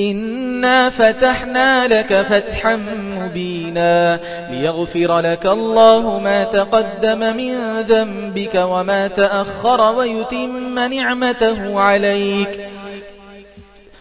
إنا فتحنا لك فتحا مبينا ليغفر لك الله ما تقدم من ذنبك وما تأخر ويتم نعمته عليك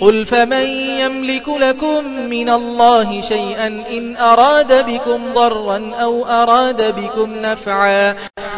قل فمن يملك لكم من الله شيئا إن أراد بكم ضرا أو أراد بكم نفعا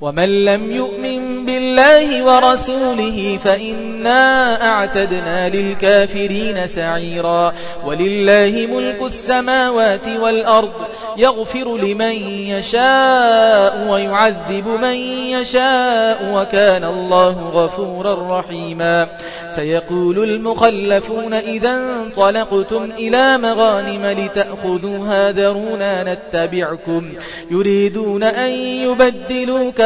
ومن لم يؤمن بالله ورسوله فإنا أعتدنا للكافرين سعيرا ولله ملك السماوات والأرض يغفر لمن يشاء ويعذب من يشاء وكان الله غفورا رحيما سيقول المخلفون إذا انطلقتم إلى مغانم لتأخذوها درونا نتبعكم يريدون أن يبدلوا كافرين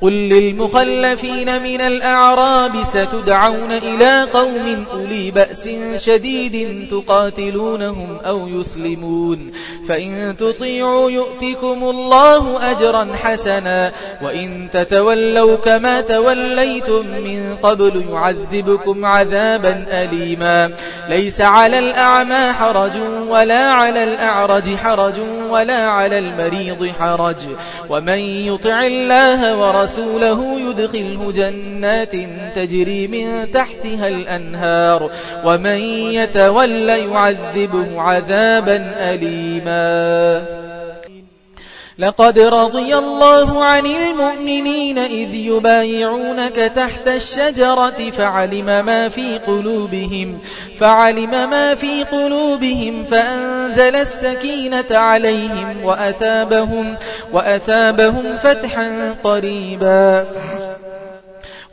قل للمخلفين من الأعراب ستدعون إلى قوم أولي بأس شديد تقاتلونهم أو يسلمون فإن تطيعوا يؤتكم الله أجرا حسنا وإن تتولوا كما توليتم من قبل يعذبكم عذابا أليما ليس على الأعمى حرج ولا على الأعرج حرج ولا على المريض حرج ومن يطع الله ورسوله ورسوله يدخله جنات تجري من تحتها الأنهار ومن يتولى يعذبه عذابا أليما لقد رضي الله عن المؤمنين إذ يبايعونك تحت الشجرة فعلم ما في قلوبهم فعلم ما في قلوبهم فأنزل السكينة عليهم وأثابهم وأثابهم فتحا قريبا.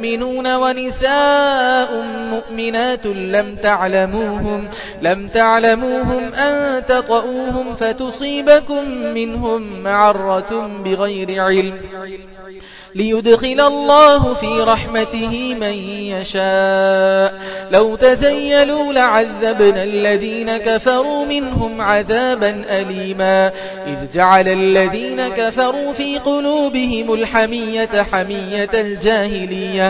مؤمنون ونساء مؤمنات لم تعلموهم لم تعلموهم أن تطؤوهم فتصيبكم منهم معرة بغير علم. ليدخل الله في رحمته من يشاء. لو تزيلوا لعذبنا الذين كفروا منهم عذابا أليما. إذ جعل الذين كفروا في قلوبهم الحمية حمية الجاهلية.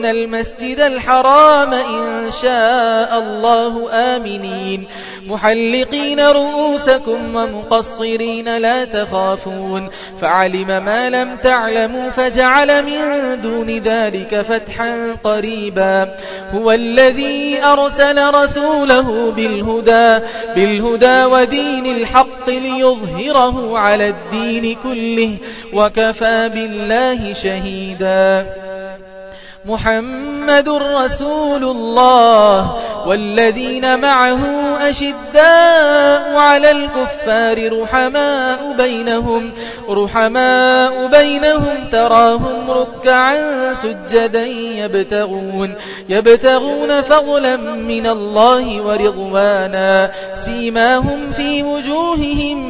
تدخلن المسجد الحرام إن شاء الله آمنين محلقين رؤوسكم ومقصرين لا تخافون فعلم ما لم تعلموا فجعل من دون ذلك فتحا قريبا هو الذي أرسل رسوله بالهدى, بالهدى ودين الحق ليظهره على الدين كله وكفى بالله شهيدا محمد رسول الله والذين معه أشداء على الكفار رحماء بينهم رحماء بينهم تراهم ركعا سجدا يبتغون يبتغون فضلا من الله ورضوانا سيماهم في وجوههم